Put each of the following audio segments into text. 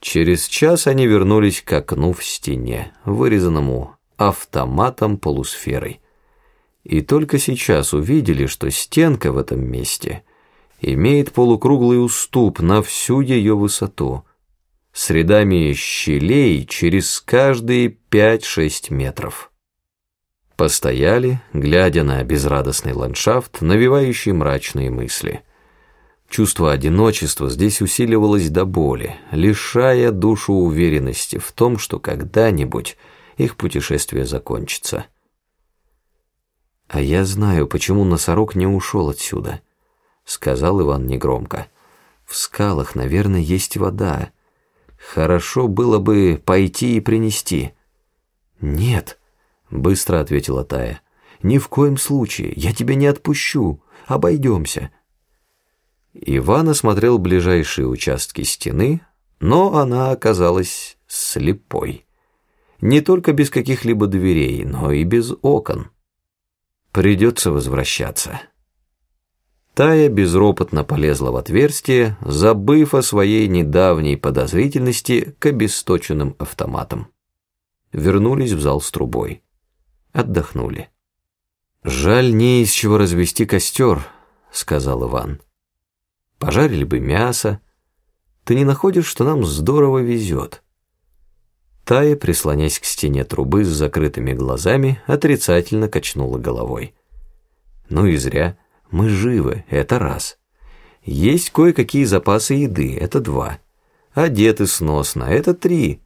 Через час они вернулись к окну в стене, вырезанному автоматом-полусферой. И только сейчас увидели, что стенка в этом месте имеет полукруглый уступ на всю ее высоту, с рядами щелей через каждые 5-6 метров. Постояли, глядя на безрадостный ландшафт, навевающий мрачные мысли. Чувство одиночества здесь усиливалось до боли, лишая душу уверенности в том, что когда-нибудь их путешествие закончится. «А я знаю, почему носорог не ушел отсюда», — сказал Иван негромко. «В скалах, наверное, есть вода. Хорошо было бы пойти и принести». «Нет», Быстро ответила Тая. «Ни в коем случае, я тебя не отпущу, обойдемся». Иван осмотрел ближайшие участки стены, но она оказалась слепой. Не только без каких-либо дверей, но и без окон. Придется возвращаться. Тая безропотно полезла в отверстие, забыв о своей недавней подозрительности к обесточенным автоматам. Вернулись в зал с трубой отдохнули. «Жаль, не из чего развести костер», — сказал Иван. «Пожарили бы мясо. Ты не находишь, что нам здорово везет?» Тая, прислонясь к стене трубы с закрытыми глазами, отрицательно качнула головой. «Ну и зря. Мы живы, это раз. Есть кое-какие запасы еды, это два. Одеты сносно, это три.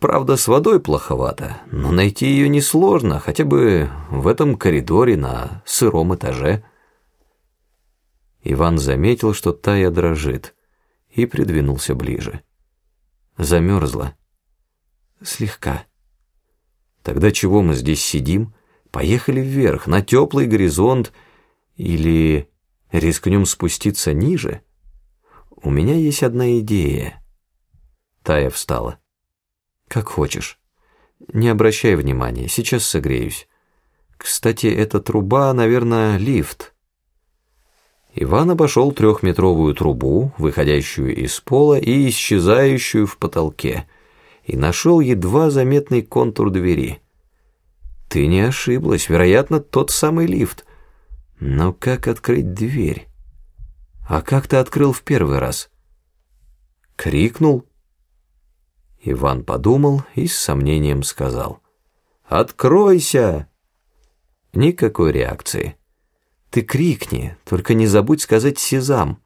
Правда, с водой плоховато, но найти ее несложно, хотя бы в этом коридоре на сыром этаже. Иван заметил, что Тая дрожит, и придвинулся ближе. Замерзла. Слегка. Тогда чего мы здесь сидим? Поехали вверх, на теплый горизонт, или рискнем спуститься ниже? У меня есть одна идея. Тая встала. Как хочешь. Не обращай внимания, сейчас согреюсь. Кстати, эта труба, наверное, лифт. Иван обошел трехметровую трубу, выходящую из пола и исчезающую в потолке, и нашел едва заметный контур двери. Ты не ошиблась, вероятно, тот самый лифт. Но как открыть дверь? А как ты открыл в первый раз? Крикнул? Иван подумал и с сомнением сказал. «Откройся!» Никакой реакции. «Ты крикни, только не забудь сказать «Сезам».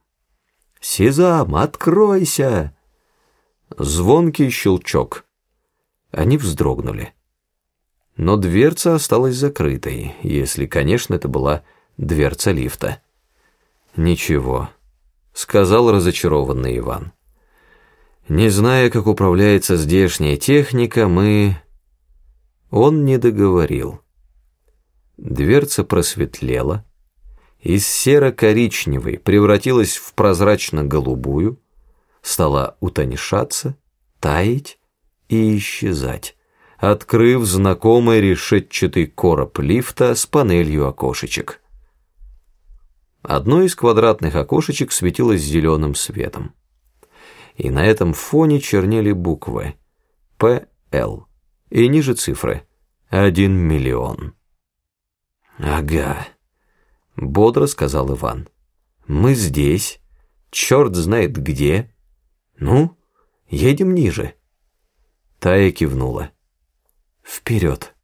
«Сезам, откройся!» Звонкий щелчок. Они вздрогнули. Но дверца осталась закрытой, если, конечно, это была дверца лифта. «Ничего», — сказал разочарованный Иван. Не зная, как управляется здешняя техника, мы... Он не договорил. Дверца просветлела, из серо-коричневой превратилась в прозрачно-голубую, стала утоньшаться, таять и исчезать, открыв знакомый решетчатый короб лифта с панелью окошечек. Одно из квадратных окошечек светилось зеленым светом и на этом фоне чернели буквы «ПЛ» и ниже цифры «1 миллион». «Ага», — бодро сказал Иван. «Мы здесь, черт знает где. Ну, едем ниже». Тая кивнула. «Вперед!»